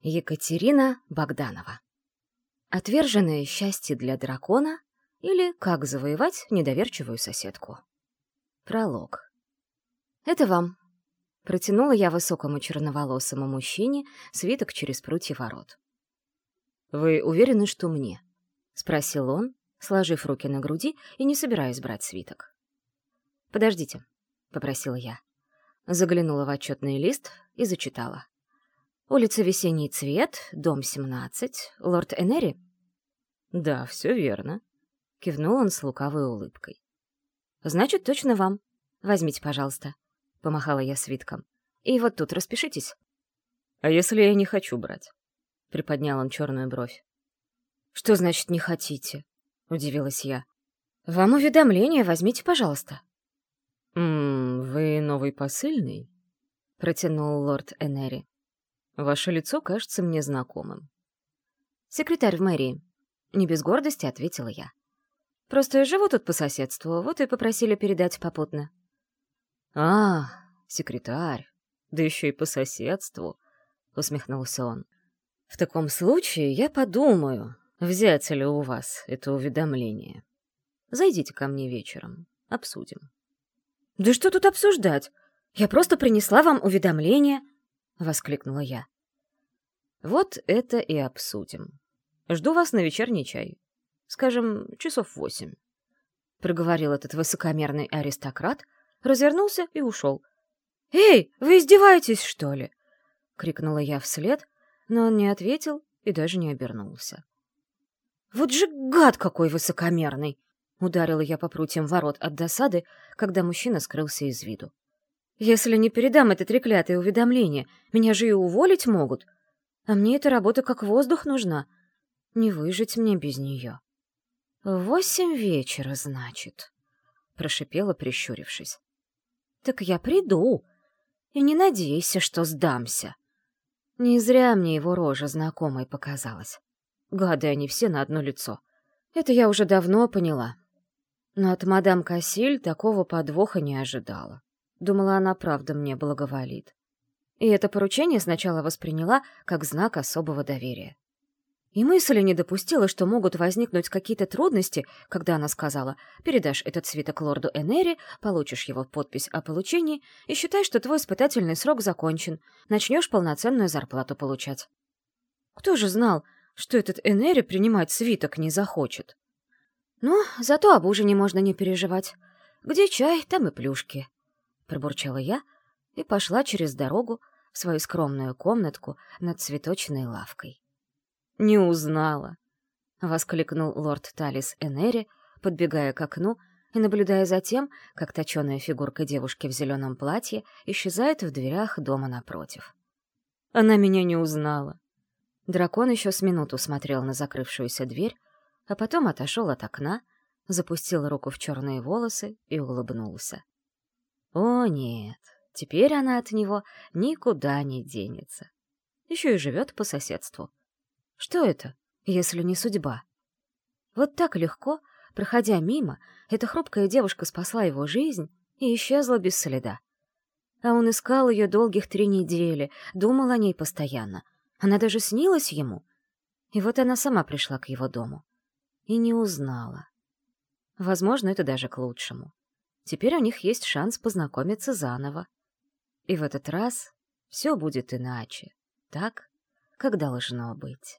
Екатерина Богданова. Отверженное счастье для дракона или как завоевать недоверчивую соседку. Пролог. Это вам. Протянула я высокому черноволосому мужчине свиток через прутья ворот. «Вы уверены, что мне?» — спросил он, сложив руки на груди и не собираясь брать свиток. «Подождите», — попросила я. Заглянула в отчетный лист и зачитала. Улица Весенний Цвет, дом 17, лорд Энери? Да, все верно. Кивнул он с лукавой улыбкой. Значит, точно вам. Возьмите, пожалуйста. Помахала я свитком. И вот тут распишитесь. А если я не хочу брать? Приподнял он черную бровь. Что значит не хотите? Удивилась я. Вам уведомление возьмите, пожалуйста. «М -м, вы новый посыльный?» — протянул лорд Энери. Ваше лицо кажется мне знакомым. Секретарь в мэрии. Не без гордости ответила я. Просто живу тут по соседству, вот и попросили передать попутно. А, секретарь. Да еще и по соседству, усмехнулся он. В таком случае я подумаю, взять ли у вас это уведомление. Зайдите ко мне вечером, обсудим. Да что тут обсуждать? Я просто принесла вам уведомление, — воскликнула я. «Вот это и обсудим. Жду вас на вечерний чай. Скажем, часов восемь». Проговорил этот высокомерный аристократ, развернулся и ушел. «Эй, вы издеваетесь, что ли?» — крикнула я вслед, но он не ответил и даже не обернулся. «Вот же гад какой высокомерный!» — ударила я по прутьям ворот от досады, когда мужчина скрылся из виду. Если не передам это треклятое уведомление, меня же и уволить могут. А мне эта работа как воздух нужна. Не выжить мне без нее. «Восемь вечера, значит», — прошипела, прищурившись. «Так я приду. И не надейся, что сдамся». Не зря мне его рожа знакомой показалась. Гады они все на одно лицо. Это я уже давно поняла. Но от мадам Кассиль такого подвоха не ожидала. Думала, она правда мне благоволит. И это поручение сначала восприняла как знак особого доверия. И мысли не допустила, что могут возникнуть какие-то трудности, когда она сказала «передашь этот свиток лорду Энери, получишь его подпись о получении и считай, что твой испытательный срок закончен, начнешь полноценную зарплату получать». Кто же знал, что этот Энери принимать свиток не захочет? Ну, зато об ужине можно не переживать. Где чай, там и плюшки пробурчала я и пошла через дорогу в свою скромную комнатку над цветочной лавкой. «Не узнала!» — воскликнул лорд Талис Энери, подбегая к окну и наблюдая за тем, как точеная фигурка девушки в зеленом платье исчезает в дверях дома напротив. Она меня не узнала. Дракон еще с минуту смотрел на закрывшуюся дверь, а потом отошел от окна, запустил руку в черные волосы и улыбнулся. О, нет, теперь она от него никуда не денется. Еще и живет по соседству. Что это, если не судьба? Вот так легко, проходя мимо, эта хрупкая девушка спасла его жизнь и исчезла без следа. А он искал ее долгих три недели, думал о ней постоянно. Она даже снилась ему. И вот она сама пришла к его дому. И не узнала. Возможно, это даже к лучшему. Теперь у них есть шанс познакомиться заново. И в этот раз все будет иначе, так, как должно быть.